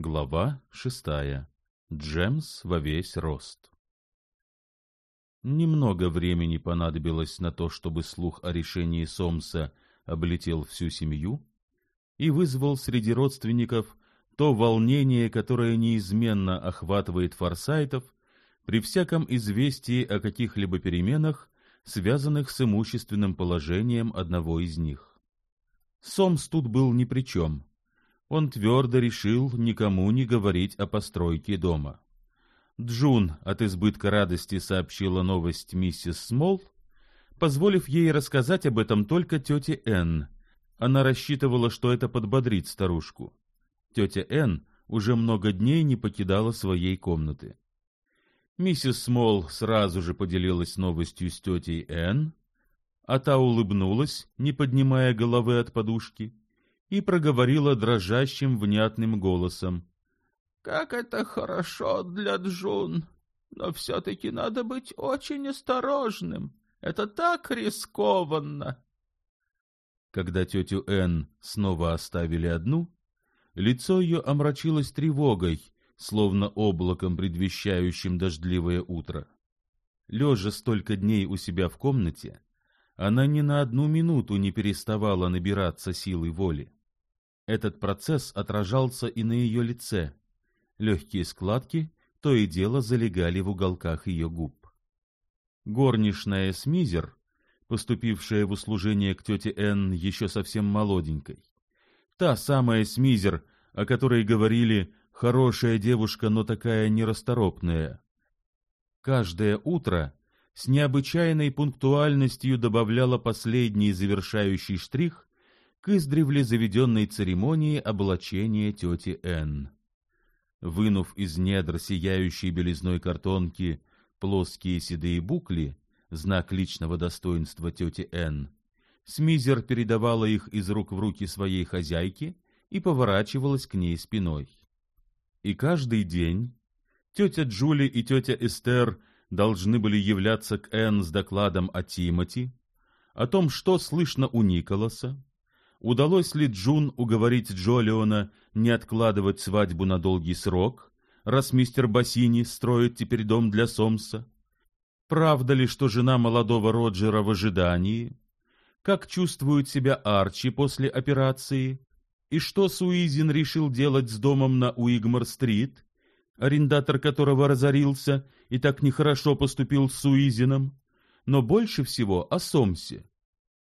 Глава шестая. Джемс во весь рост. Немного времени понадобилось на то, чтобы слух о решении Сомса облетел всю семью и вызвал среди родственников то волнение, которое неизменно охватывает форсайтов при всяком известии о каких-либо переменах, связанных с имущественным положением одного из них. Сомс тут был ни при чем — он твердо решил никому не говорить о постройке дома. Джун от избытка радости сообщила новость миссис Смол, позволив ей рассказать об этом только тете Энн. Она рассчитывала, что это подбодрит старушку. Тетя Энн уже много дней не покидала своей комнаты. Миссис Смол сразу же поделилась новостью с тетей Энн, а та улыбнулась, не поднимая головы от подушки и проговорила дрожащим внятным голосом. «Как это хорошо для Джун! Но все-таки надо быть очень осторожным! Это так рискованно!» Когда тетю Энн снова оставили одну, лицо ее омрачилось тревогой, словно облаком, предвещающим дождливое утро. Лежа столько дней у себя в комнате, она ни на одну минуту не переставала набираться силы воли. Этот процесс отражался и на ее лице. Легкие складки то и дело залегали в уголках ее губ. Горничная Смизер, поступившая в услужение к тете Энн еще совсем молоденькой, та самая Смизер, о которой говорили «хорошая девушка, но такая нерасторопная», каждое утро с необычайной пунктуальностью добавляла последний завершающий штрих к издревле заведенной церемонии облачения тети Н. Вынув из недр сияющей белизной картонки плоские седые букли, знак личного достоинства тети Н., Смизер передавала их из рук в руки своей хозяйке и поворачивалась к ней спиной. И каждый день тетя Джули и тетя Эстер должны были являться к Н. с докладом о Тимати, о том, что слышно у Николаса, Удалось ли Джун уговорить Джолиона не откладывать свадьбу на долгий срок, раз мистер Бассини строит теперь дом для Сомса? Правда ли, что жена молодого Роджера в ожидании? Как чувствует себя Арчи после операции? И что Суизин решил делать с домом на Уигмар-стрит, арендатор которого разорился и так нехорошо поступил с Суизином? Но больше всего о Сомсе.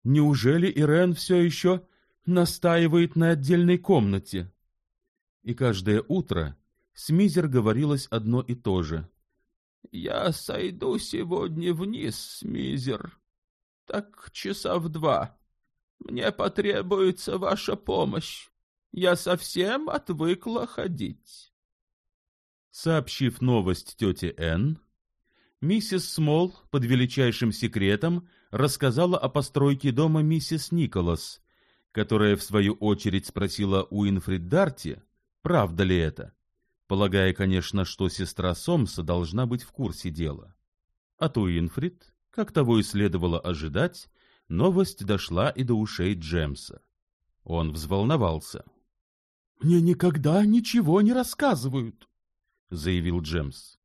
Неужели Ирен все еще настаивает на отдельной комнате. И каждое утро Смизер говорилось одно и то же. «Я сойду сегодня вниз, Смизер. Так часа в два. Мне потребуется ваша помощь. Я совсем отвыкла ходить». Сообщив новость тете Энн, миссис Смол под величайшим секретом рассказала о постройке дома миссис Николас, которая, в свою очередь, спросила у Инфрид Дарти, правда ли это, полагая, конечно, что сестра Сомса должна быть в курсе дела. А то Инфрид, как того и следовало ожидать, новость дошла и до ушей Джемса. Он взволновался. «Мне никогда ничего не рассказывают», — заявил Джемс.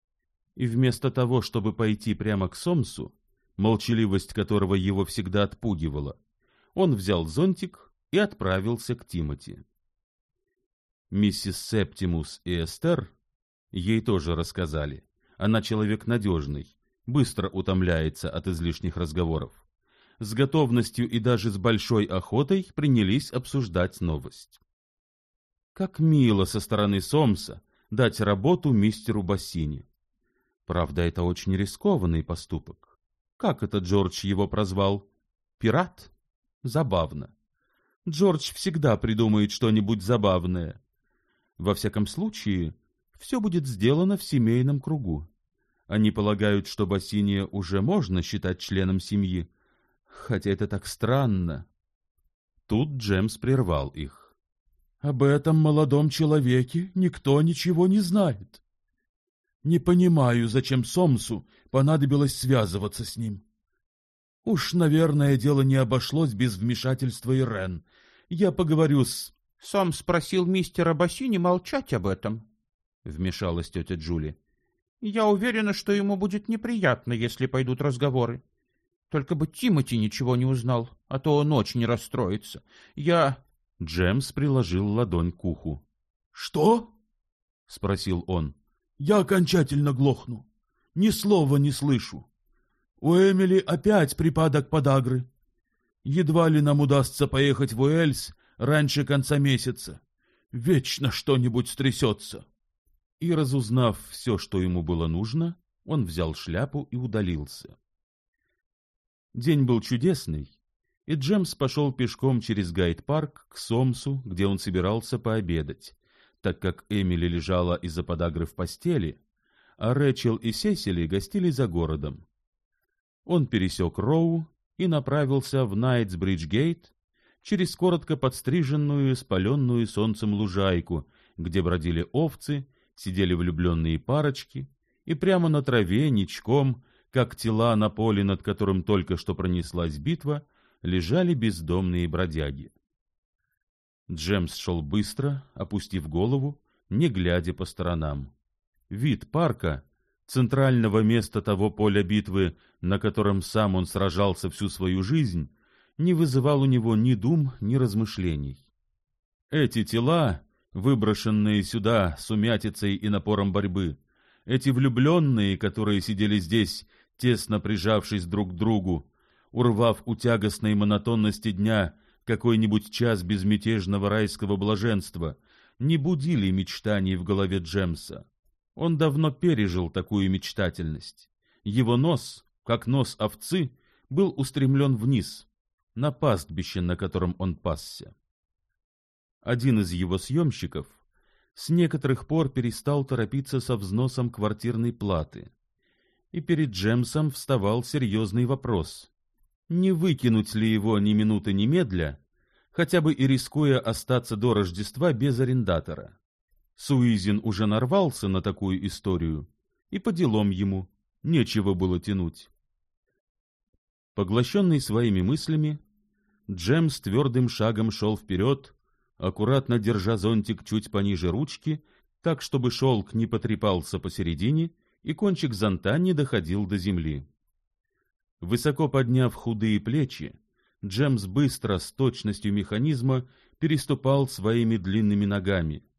И вместо того, чтобы пойти прямо к Сомсу, молчаливость которого его всегда отпугивала, он взял зонтик, и отправился к Тимати. Миссис Септимус и Эстер ей тоже рассказали. Она человек надежный, быстро утомляется от излишних разговоров. С готовностью и даже с большой охотой принялись обсуждать новость. Как мило со стороны Сомса дать работу мистеру Бассини. Правда, это очень рискованный поступок. Как это Джордж его прозвал? Пират? Забавно. Джордж всегда придумает что-нибудь забавное. Во всяком случае, все будет сделано в семейном кругу. Они полагают, что Бассиния уже можно считать членом семьи, хотя это так странно. Тут Джемс прервал их. «Об этом молодом человеке никто ничего не знает. Не понимаю, зачем Сомсу понадобилось связываться с ним. Уж, наверное, дело не обошлось без вмешательства Ирен, я поговорю с... — Сам спросил мистера Бассини молчать об этом, — вмешалась тетя Джули. — Я уверена, что ему будет неприятно, если пойдут разговоры. Только бы Тимоти ничего не узнал, а то он очень расстроится. Я... Джемс приложил ладонь к уху. — Что? — спросил он. — Я окончательно глохну. Ни слова не слышу. У Эмили опять припадок подагры. Едва ли нам удастся поехать в Уэльс раньше конца месяца. Вечно что-нибудь стрясется. И разузнав все, что ему было нужно, он взял шляпу и удалился. День был чудесный, и Джемс пошел пешком через гайд-парк к Сомсу, где он собирался пообедать, так как Эмили лежала из-за подагры в постели, а Рэчел и Сесили гостили за городом. Он пересек Роу и направился в Найтсбриджгейт через коротко подстриженную, спаленную солнцем лужайку, где бродили овцы, сидели влюбленные парочки, и прямо на траве, ничком, как тела на поле, над которым только что пронеслась битва, лежали бездомные бродяги. Джемс шел быстро, опустив голову, не глядя по сторонам. Вид парка, центрального места того поля битвы, на котором сам он сражался всю свою жизнь, не вызывал у него ни дум, ни размышлений. Эти тела, выброшенные сюда сумятицей и напором борьбы, эти влюбленные, которые сидели здесь, тесно прижавшись друг к другу, урвав у тягостной монотонности дня какой-нибудь час безмятежного райского блаженства, не будили мечтаний в голове Джемса. Он давно пережил такую мечтательность. Его нос, как нос овцы, был устремлен вниз, на пастбище, на котором он пасся. Один из его съемщиков с некоторых пор перестал торопиться со взносом квартирной платы, и перед Джемсом вставал серьезный вопрос. Не выкинуть ли его ни минуты, ни медля, хотя бы и рискуя остаться до Рождества без арендатора? Суизин уже нарвался на такую историю, и по делам ему нечего было тянуть. Поглощенный своими мыслями, Джем с твердым шагом шел вперед, аккуратно держа зонтик чуть пониже ручки, так, чтобы шелк не потрепался посередине и кончик зонта не доходил до земли. Высоко подняв худые плечи, Джемс быстро, с точностью механизма, переступал своими длинными ногами —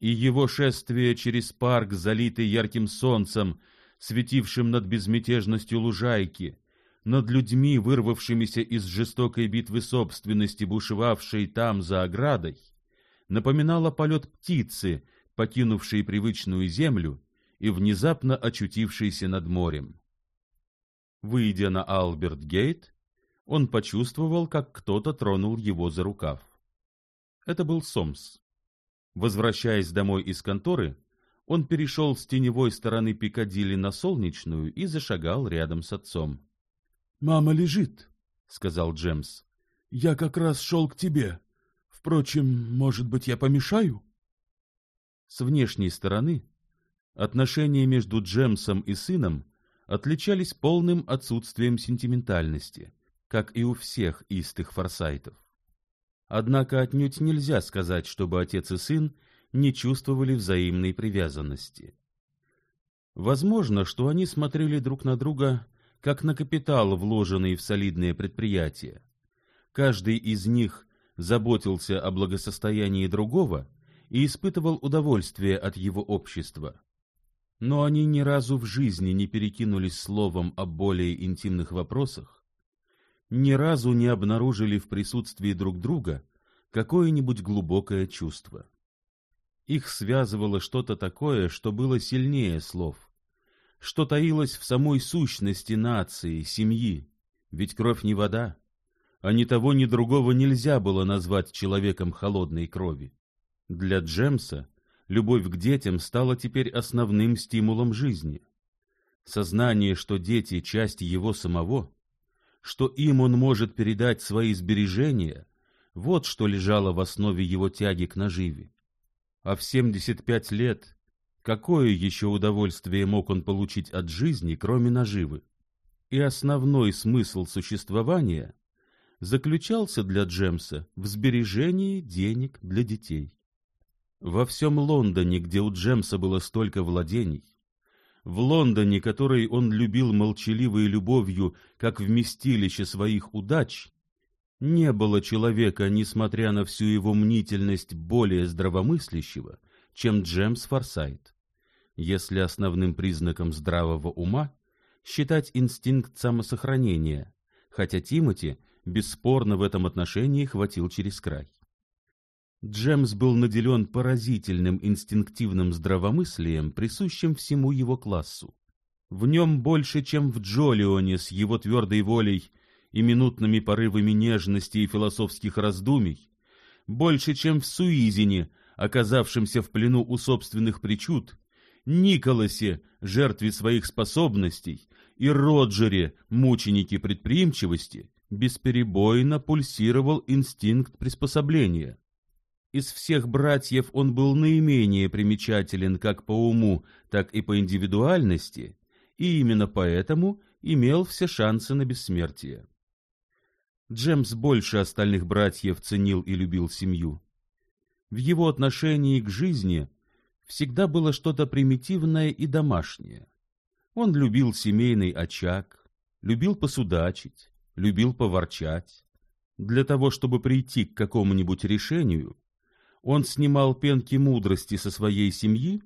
и его шествие через парк, залитый ярким солнцем, светившим над безмятежностью лужайки, над людьми, вырвавшимися из жестокой битвы собственности, бушевавшей там за оградой, напоминало полет птицы, покинувшей привычную землю и внезапно очутившейся над морем. Выйдя на Алберт-гейт, он почувствовал, как кто-то тронул его за рукав. Это был Сомс. Возвращаясь домой из конторы, он перешел с теневой стороны Пикадилли на Солнечную и зашагал рядом с отцом. — Мама лежит, — сказал Джемс. — Я как раз шел к тебе. Впрочем, может быть, я помешаю? С внешней стороны отношения между Джемсом и сыном отличались полным отсутствием сентиментальности, как и у всех истых форсайтов. Однако отнюдь нельзя сказать, чтобы отец и сын не чувствовали взаимной привязанности. Возможно, что они смотрели друг на друга как на капитал, вложенный в солидные предприятия. Каждый из них заботился о благосостоянии другого и испытывал удовольствие от его общества. Но они ни разу в жизни не перекинулись словом о более интимных вопросах, ни разу не обнаружили в присутствии друг друга какое-нибудь глубокое чувство. Их связывало что-то такое, что было сильнее слов, что таилось в самой сущности нации, семьи, ведь кровь не вода, а ни того, ни другого нельзя было назвать человеком холодной крови. Для Джемса любовь к детям стала теперь основным стимулом жизни. Сознание, что дети — часть его самого, что им он может передать свои сбережения, вот что лежало в основе его тяги к наживе. А в 75 лет какое еще удовольствие мог он получить от жизни, кроме наживы? И основной смысл существования заключался для Джемса в сбережении денег для детей. Во всем Лондоне, где у Джемса было столько владений, в Лондоне, который он любил молчаливой любовью, как вместилище своих удач, не было человека, несмотря на всю его мнительность, более здравомыслящего, чем Джемс Форсайт. Если основным признаком здравого ума считать инстинкт самосохранения, хотя Тимоти бесспорно в этом отношении хватил через край. Джеймс был наделен поразительным инстинктивным здравомыслием, присущим всему его классу. В нем больше, чем в Джолионе с его твердой волей и минутными порывами нежности и философских раздумий, больше, чем в Суизине, оказавшемся в плену у собственных причуд, Николасе, жертве своих способностей, и Роджере, мученике предприимчивости, бесперебойно пульсировал инстинкт приспособления. Из всех братьев он был наименее примечателен как по уму, так и по индивидуальности, и именно поэтому имел все шансы на бессмертие. Джемс больше остальных братьев ценил и любил семью. В его отношении к жизни всегда было что-то примитивное и домашнее. Он любил семейный очаг, любил посудачить, любил поворчать. Для того, чтобы прийти к какому-нибудь решению, он снимал пенки мудрости со своей семьи,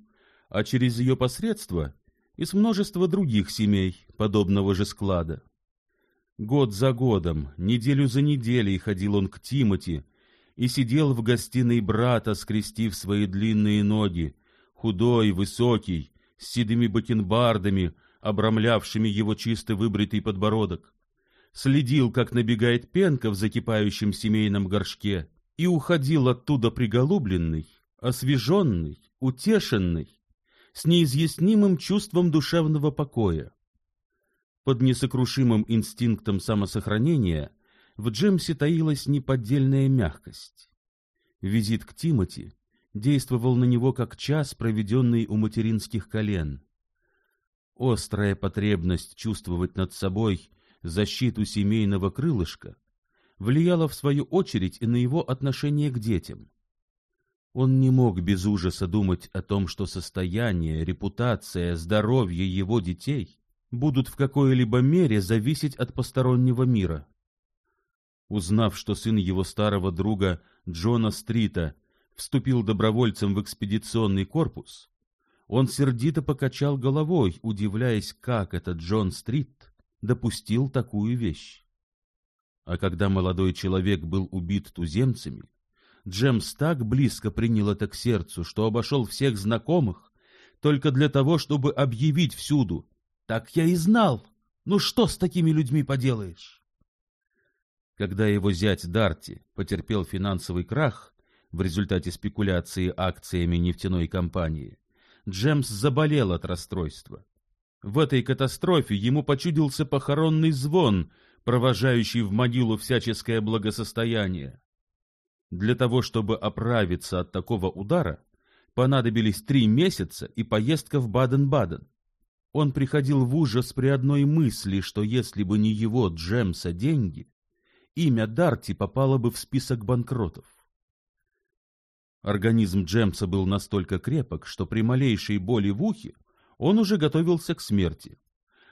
а через ее посредство и с множества других семей подобного же склада. Год за годом, неделю за неделей ходил он к Тимати и сидел в гостиной брата, скрестив свои длинные ноги, худой, высокий, с седыми бакенбардами, обрамлявшими его чисто выбритый подбородок. Следил, как набегает пенка в закипающем семейном горшке, и уходил оттуда приголубленный, освеженный, утешенный, с неизъяснимым чувством душевного покоя. Под несокрушимым инстинктом самосохранения в Джемсе таилась неподдельная мягкость. Визит к Тимоти действовал на него как час, проведенный у материнских колен. Острая потребность чувствовать над собой защиту семейного крылышка влияло в свою очередь и на его отношение к детям. Он не мог без ужаса думать о том, что состояние, репутация, здоровье его детей будут в какой-либо мере зависеть от постороннего мира. Узнав, что сын его старого друга Джона Стрита вступил добровольцем в экспедиционный корпус, он сердито покачал головой, удивляясь, как этот Джон Стрит допустил такую вещь. А когда молодой человек был убит туземцами, Джемс так близко принял это к сердцу, что обошел всех знакомых, только для того, чтобы объявить всюду. Так я и знал. Ну что с такими людьми поделаешь? Когда его зять Дарти потерпел финансовый крах в результате спекуляции акциями нефтяной компании, Джемс заболел от расстройства. В этой катастрофе ему почудился похоронный звон — провожающий в могилу всяческое благосостояние. Для того, чтобы оправиться от такого удара, понадобились три месяца и поездка в Баден-Баден. Он приходил в ужас при одной мысли, что если бы не его Джемса деньги, имя Дарти попало бы в список банкротов. Организм Джемса был настолько крепок, что при малейшей боли в ухе он уже готовился к смерти.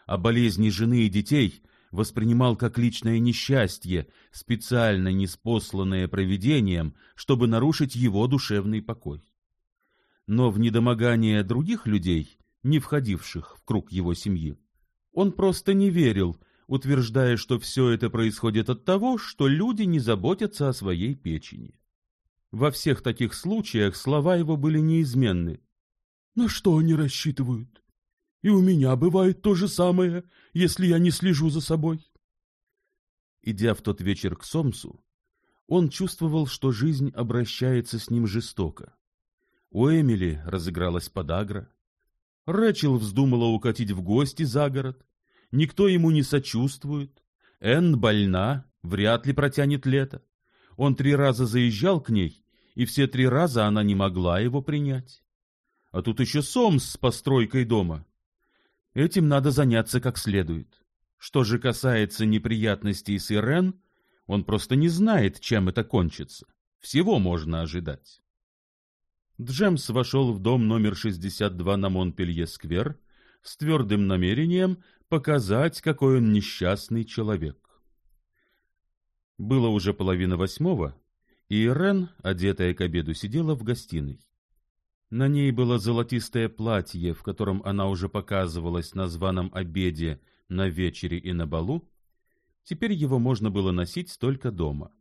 О болезни жены и детей воспринимал как личное несчастье, специально неспосланное провидением, чтобы нарушить его душевный покой. Но в недомогание других людей, не входивших в круг его семьи, он просто не верил, утверждая, что все это происходит от того, что люди не заботятся о своей печени. Во всех таких случаях слова его были неизменны. «На что они рассчитывают? И у меня бывает то же самое, если я не слежу за собой. Идя в тот вечер к Сомсу, он чувствовал, что жизнь обращается с ним жестоко. У Эмили разыгралась подагра. Рэчел вздумала укатить в гости за город. Никто ему не сочувствует. Энн больна, вряд ли протянет лето. Он три раза заезжал к ней, и все три раза она не могла его принять. А тут еще Сомс с постройкой дома. Этим надо заняться как следует. Что же касается неприятностей с Ирен, он просто не знает, чем это кончится. Всего можно ожидать. Джемс вошел в дом номер 62 на Монпелье-сквер с твердым намерением показать, какой он несчастный человек. Было уже половина восьмого, и Ирен, одетая к обеду, сидела в гостиной. На ней было золотистое платье, в котором она уже показывалась на званом обеде, на вечере и на балу. Теперь его можно было носить только дома.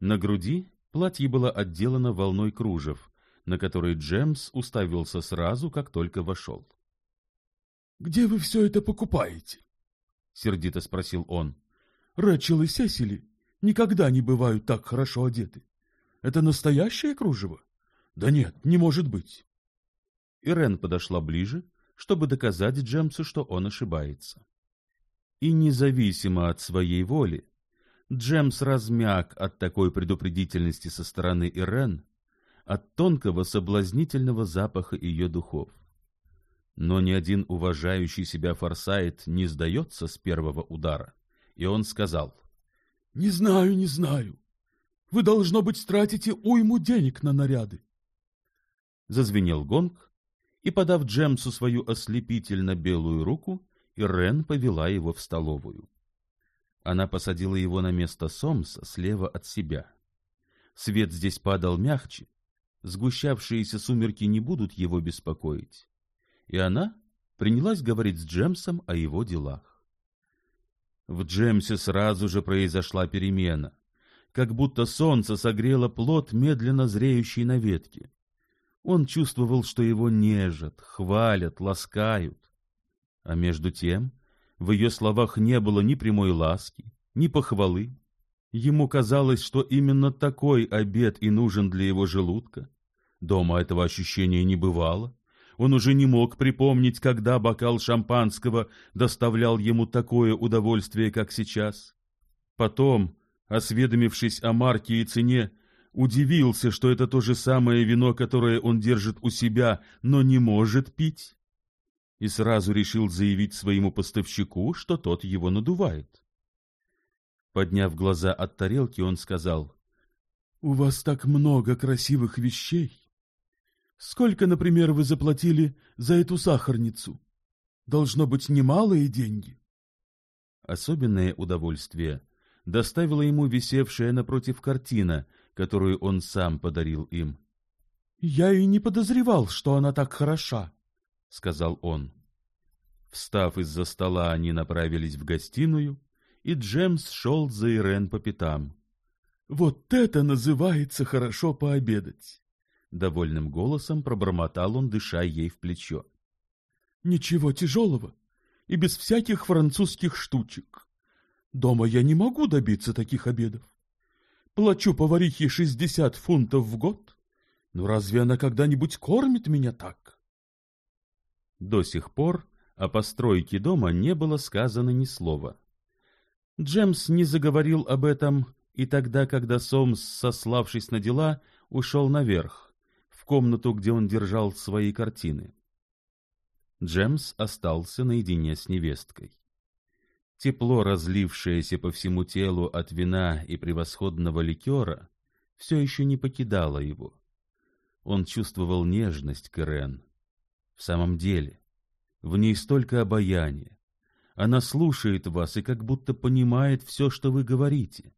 На груди платье было отделано волной кружев, на которые Джемс уставился сразу, как только вошел. — Где вы все это покупаете? — сердито спросил он. — Рэчел и Сесили никогда не бывают так хорошо одеты. Это настоящее кружево? — да нет, не может быть. Ирен подошла ближе, чтобы доказать Джемсу, что он ошибается. И независимо от своей воли, Джемс размяк от такой предупредительности со стороны Ирен, от тонкого соблазнительного запаха ее духов. Но ни один уважающий себя форсайт не сдается с первого удара, и он сказал, «Не знаю, не знаю. Вы, должно быть, тратите уйму денег на наряды. Зазвенел гонг, и, подав Джемсу свою ослепительно белую руку, Ирен повела его в столовую. Она посадила его на место Сомса слева от себя. Свет здесь падал мягче, сгущавшиеся сумерки не будут его беспокоить. И она принялась говорить с Джемсом о его делах. В Джемсе сразу же произошла перемена, как будто солнце согрело плод, медленно зреющий на ветке. Он чувствовал, что его нежат, хвалят, ласкают. А между тем в ее словах не было ни прямой ласки, ни похвалы. Ему казалось, что именно такой обед и нужен для его желудка. Дома этого ощущения не бывало. Он уже не мог припомнить, когда бокал шампанского доставлял ему такое удовольствие, как сейчас. Потом, осведомившись о марке и цене, удивился, что это то же самое вино, которое он держит у себя, но не может пить, и сразу решил заявить своему поставщику, что тот его надувает. Подняв глаза от тарелки, он сказал, — У вас так много красивых вещей. Сколько, например, вы заплатили за эту сахарницу? Должно быть немалые деньги. Особенное удовольствие доставила ему висевшая напротив картина — которую он сам подарил им. «Я и не подозревал, что она так хороша», — сказал он. Встав из-за стола, они направились в гостиную, и Джемс шел за Ирен по пятам. «Вот это называется хорошо пообедать!» Довольным голосом пробормотал он, дыша ей в плечо. «Ничего тяжелого и без всяких французских штучек. Дома я не могу добиться таких обедов. Плачу поварихе шестьдесят фунтов в год. Но разве она когда-нибудь кормит меня так? До сих пор о постройке дома не было сказано ни слова. Джемс не заговорил об этом и тогда, когда Сомс, сославшись на дела, ушел наверх, в комнату, где он держал свои картины. Джемс остался наедине с невесткой. Тепло, разлившееся по всему телу от вина и превосходного ликера, все еще не покидало его. Он чувствовал нежность Кэрен. В самом деле, в ней столько обаяния. Она слушает вас и как будто понимает все, что вы говорите.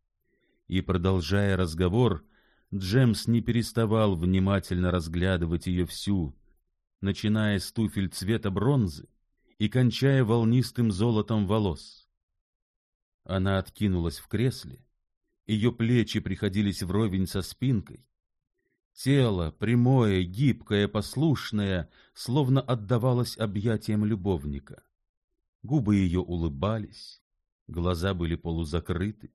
И, продолжая разговор, Джемс не переставал внимательно разглядывать ее всю, начиная с туфель цвета бронзы и кончая волнистым золотом волос. Она откинулась в кресле. Ее плечи приходились вровень со спинкой. Тело, прямое, гибкое, послушное, словно отдавалось объятиям любовника. Губы ее улыбались, глаза были полузакрыты.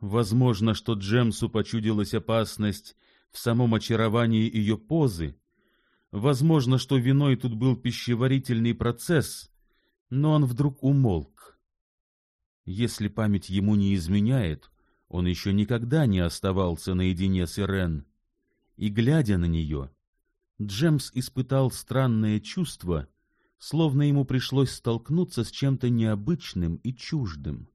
Возможно, что Джемсу почудилась опасность в самом очаровании ее позы. Возможно, что виной тут был пищеварительный процесс, но он вдруг умолк. Если память ему не изменяет, он еще никогда не оставался наедине с Ирен. И, глядя на нее, Джемс испытал странное чувство, словно ему пришлось столкнуться с чем-то необычным и чуждым.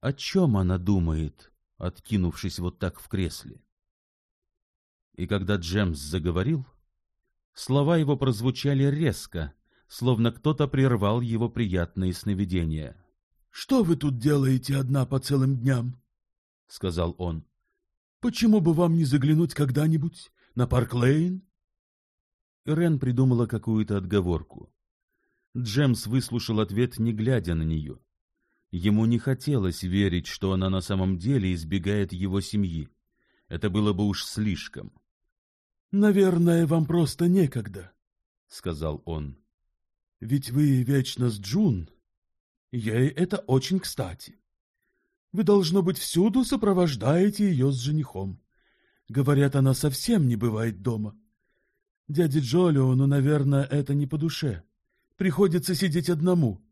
О чем она думает, откинувшись вот так в кресле? И когда Джемс заговорил, слова его прозвучали резко, словно кто-то прервал его приятные сновидения. «Что вы тут делаете одна по целым дням?» — сказал он. «Почему бы вам не заглянуть когда-нибудь на Парк Лейн?» Рен придумала какую-то отговорку. Джемс выслушал ответ, не глядя на нее. Ему не хотелось верить, что она на самом деле избегает его семьи. Это было бы уж слишком. «Наверное, вам просто некогда», — сказал он. «Ведь вы вечно с Джун, Ей это очень кстати. Вы, должно быть, всюду сопровождаете ее с женихом. Говорят, она совсем не бывает дома. Дяде Джолиону, наверное, это не по душе. Приходится сидеть одному.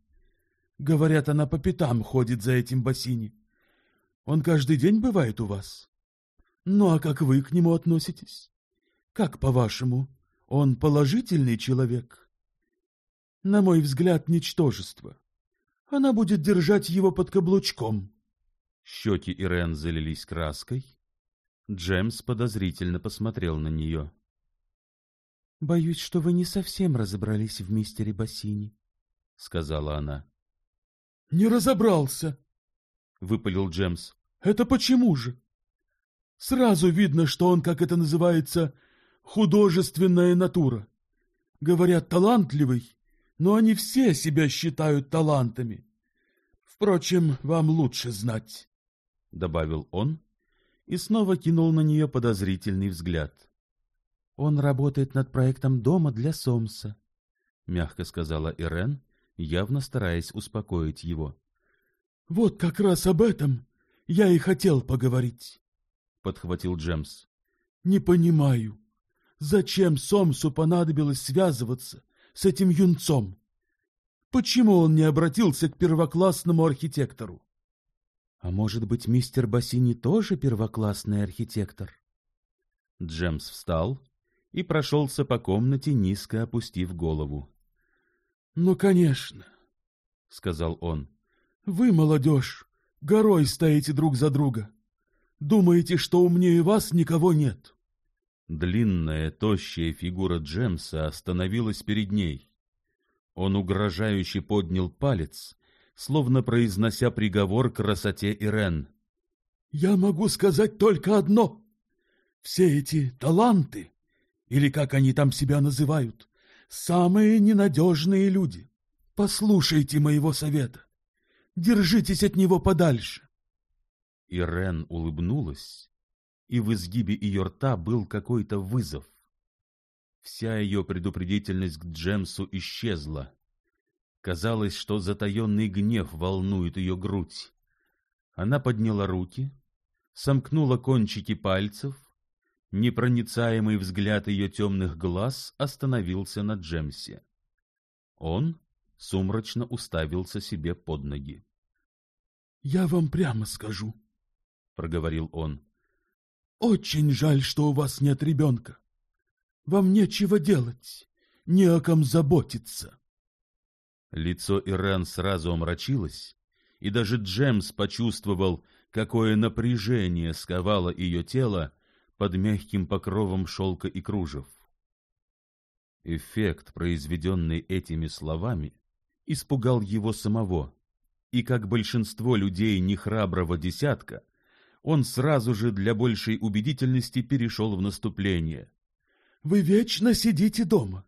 Говорят, она по пятам ходит за этим бассейни. Он каждый день бывает у вас. Ну а как вы к нему относитесь? Как, по-вашему, он положительный человек? На мой взгляд, ничтожество. Она будет держать его под каблучком. Щеки Ирен залились краской. Джеймс подозрительно посмотрел на нее. — Боюсь, что вы не совсем разобрались в мистере Бассини, — сказала она. — Не разобрался, — выпалил Джеймс. — Это почему же? Сразу видно, что он, как это называется, художественная натура. Говорят, талантливый, но они все себя считают талантами. Впрочем, вам лучше знать», — добавил он и снова кинул на нее подозрительный взгляд. «Он работает над проектом дома для Сомса», — мягко сказала Ирен, явно стараясь успокоить его. «Вот как раз об этом я и хотел поговорить», — подхватил Джемс. «Не понимаю, зачем Сомсу понадобилось связываться?» с этим юнцом? Почему он не обратился к первоклассному архитектору? А может быть, мистер Бассини тоже первоклассный архитектор? Джемс встал и прошелся по комнате, низко опустив голову. — Ну, конечно, — сказал он. — Вы, молодежь, горой стоите друг за друга. Думаете, что умнее вас никого нет. Длинная, тощая фигура Джемса остановилась перед ней. Он угрожающе поднял палец, словно произнося приговор красоте Ирен. «Я могу сказать только одно. Все эти таланты, или как они там себя называют, самые ненадежные люди. Послушайте моего совета. Держитесь от него подальше». Ирен улыбнулась и в изгибе ее рта был какой-то вызов. Вся ее предупредительность к Джемсу исчезла. Казалось, что затаенный гнев волнует ее грудь. Она подняла руки, сомкнула кончики пальцев, непроницаемый взгляд ее темных глаз остановился на Джемсе. Он сумрачно уставился себе под ноги. — Я вам прямо скажу, — проговорил он. Очень жаль, что у вас нет ребенка. Вам нечего делать, не о ком заботиться. Лицо Иран сразу омрачилось, и даже Джемс почувствовал, какое напряжение сковало ее тело под мягким покровом шелка и кружев. Эффект, произведенный этими словами, испугал его самого, и, как большинство людей нехраброго десятка, он сразу же для большей убедительности перешел в наступление. «Вы вечно сидите дома.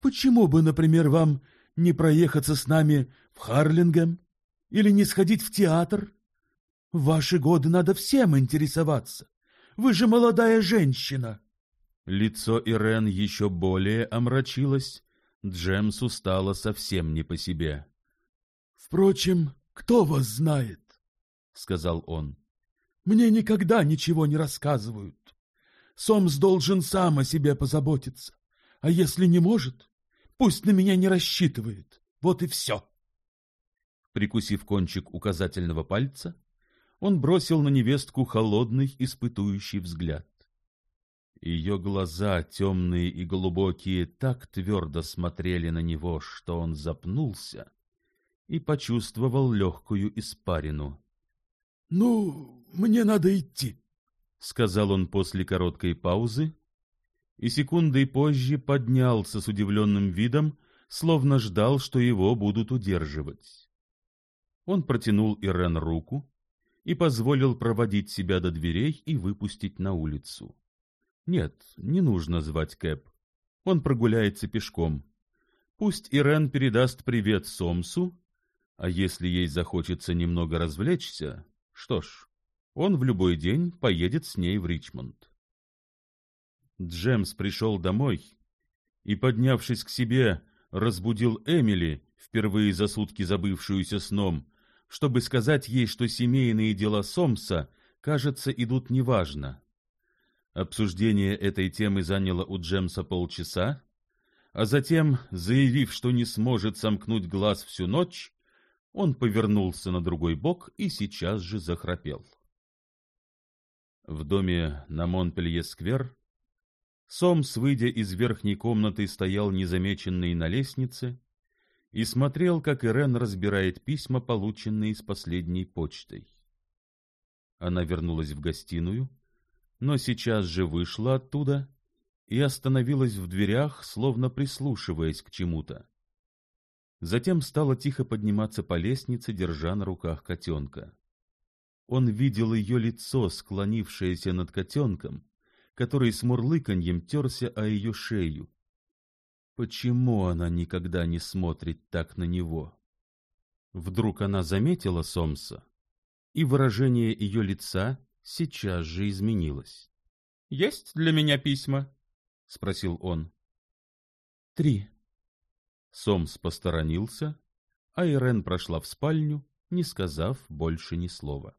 Почему бы, например, вам не проехаться с нами в Харлингем или не сходить в театр? В ваши годы надо всем интересоваться. Вы же молодая женщина!» Лицо Ирен еще более омрачилось. Джемсу стало совсем не по себе. «Впрочем, кто вас знает?» — сказал он. Мне никогда ничего не рассказывают. Сомс должен сам о себе позаботиться. А если не может, пусть на меня не рассчитывает. Вот и все. Прикусив кончик указательного пальца, он бросил на невестку холодный, испытующий взгляд. Ее глаза, темные и глубокие, так твердо смотрели на него, что он запнулся и почувствовал легкую испарину. — Ну, мне надо идти», — сказал он после короткой паузы, и секундой позже поднялся с удивленным видом, словно ждал, что его будут удерживать. Он протянул Ирен руку и позволил проводить себя до дверей и выпустить на улицу. Нет, не нужно звать Кэп. Он прогуляется пешком. Пусть Ирен передаст привет Сомсу, а если ей захочется немного развлечься, что ж, он в любой день поедет с ней в Ричмонд. Джемс пришел домой и, поднявшись к себе, разбудил Эмили, впервые за сутки забывшуюся сном, чтобы сказать ей, что семейные дела Сомса, кажется, идут неважно. Обсуждение этой темы заняло у Джемса полчаса, а затем, заявив, что не сможет сомкнуть глаз всю ночь, он повернулся на другой бок и сейчас же захрапел. В доме на Монпелье-сквер Сомс, выйдя из верхней комнаты, стоял незамеченный на лестнице и смотрел, как Ирен разбирает письма, полученные с последней почтой. Она вернулась в гостиную, но сейчас же вышла оттуда и остановилась в дверях, словно прислушиваясь к чему-то. Затем стала тихо подниматься по лестнице, держа на руках котенка. Он видел ее лицо, склонившееся над котенком, который с мурлыканьем терся о ее шею. Почему она никогда не смотрит так на него? Вдруг она заметила Сомса, и выражение ее лица сейчас же изменилось. — Есть для меня письма? — спросил он. — Три. Сомс посторонился, а Ирен прошла в спальню, не сказав больше ни слова.